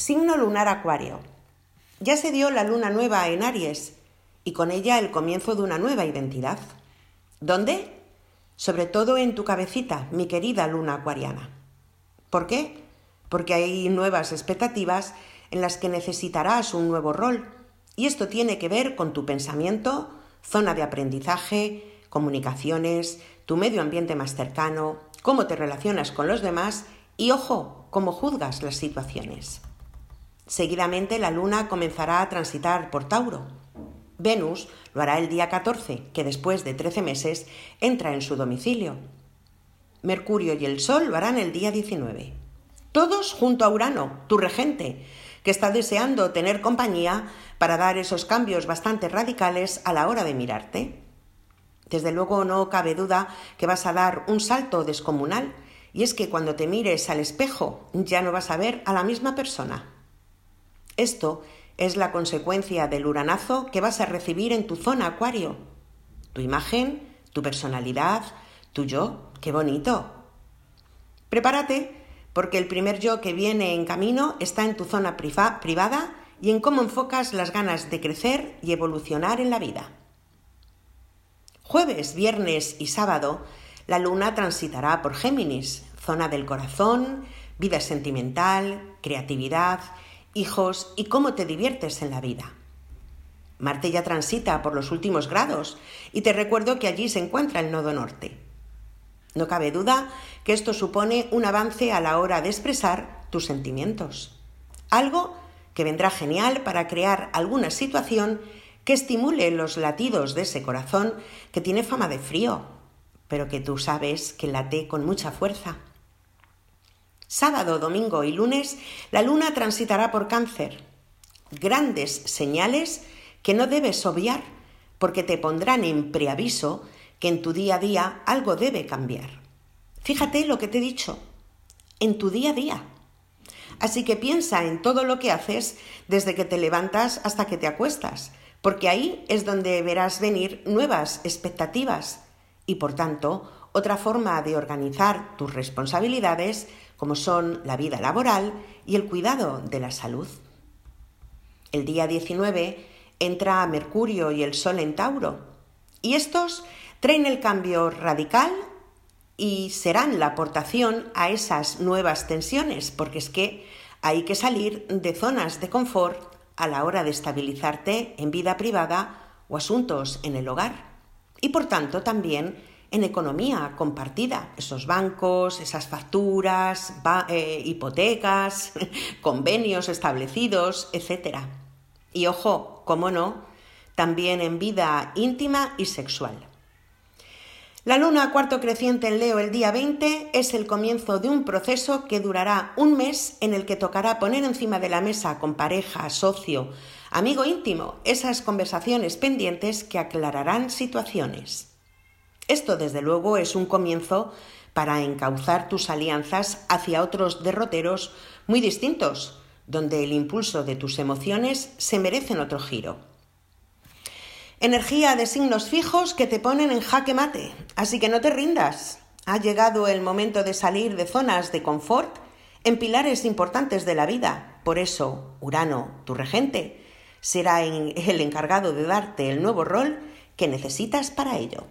Signo lunar Acuario. Ya se dio la luna nueva en Aries y con ella el comienzo de una nueva identidad. ¿Dónde? Sobre todo en tu cabecita, mi querida luna acuariana. ¿Por qué? Porque hay nuevas expectativas en las que necesitarás un nuevo rol. Y esto tiene que ver con tu pensamiento, zona de aprendizaje, comunicaciones, tu medio ambiente más cercano, cómo te relacionas con los demás y, ojo, cómo juzgas las situaciones. Seguidamente la luna comenzará a transitar por Tauro. Venus lo hará el día 14, que después de 13 meses entra en su domicilio. Mercurio y el Sol lo harán el día 19. Todos junto a Urano, tu regente, que está deseando tener compañía para dar esos cambios bastante radicales a la hora de mirarte. Desde luego no cabe duda que vas a dar un salto descomunal, y es que cuando te mires al espejo ya no vas a ver a la misma persona. Esto es la consecuencia del uranazo que vas a recibir en tu zona acuario. Tu imagen, tu personalidad, tu yo. ¡Qué bonito! Prepárate porque el primer yo que viene en camino está en tu zona privada y en cómo enfocas las ganas de crecer y evolucionar en la vida. Jueves, viernes y sábado, la luna transitará por Géminis, zona del corazón, vida sentimental, creatividad hijos y cómo te diviertes en la vida. Marte ya transita por los últimos grados y te recuerdo que allí se encuentra el nodo norte. No cabe duda que esto supone un avance a la hora de expresar tus sentimientos. Algo que vendrá genial para crear alguna situación que estimule los latidos de ese corazón que tiene fama de frío, pero que tú sabes que late con mucha fuerza. Sábado, domingo y lunes, la luna transitará por cáncer. Grandes señales que no debes obviar porque te pondrán en preaviso que en tu día a día algo debe cambiar. Fíjate lo que te he dicho, en tu día a día. Así que piensa en todo lo que haces desde que te levantas hasta que te acuestas, porque ahí es donde verás venir nuevas expectativas y por tanto otra forma de organizar tus responsabilidades como son la vida laboral y el cuidado de la salud. El día 19 entra Mercurio y el Sol en Tauro, y estos traen el cambio radical y serán la aportación a esas nuevas tensiones, porque es que hay que salir de zonas de confort a la hora de estabilizarte en vida privada o asuntos en el hogar. Y por tanto también en economía compartida, esos bancos, esas facturas, eh, hipotecas, convenios establecidos, etc. Y ojo, cómo no, también en vida íntima y sexual. La luna cuarto creciente en Leo el día 20 es el comienzo de un proceso que durará un mes en el que tocará poner encima de la mesa con pareja, socio, amigo íntimo, esas conversaciones pendientes que aclararán situaciones. Esto, desde luego, es un comienzo para encauzar tus alianzas hacia otros derroteros muy distintos, donde el impulso de tus emociones se merecen otro giro. Energía de signos fijos que te ponen en jaque mate, así que no te rindas. Ha llegado el momento de salir de zonas de confort en pilares importantes de la vida. Por eso, Urano, tu regente, será el encargado de darte el nuevo rol que necesitas para ello.